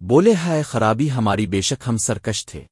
بولے ہائے خرابی ہماری بے شک ہم سرکش تھے۔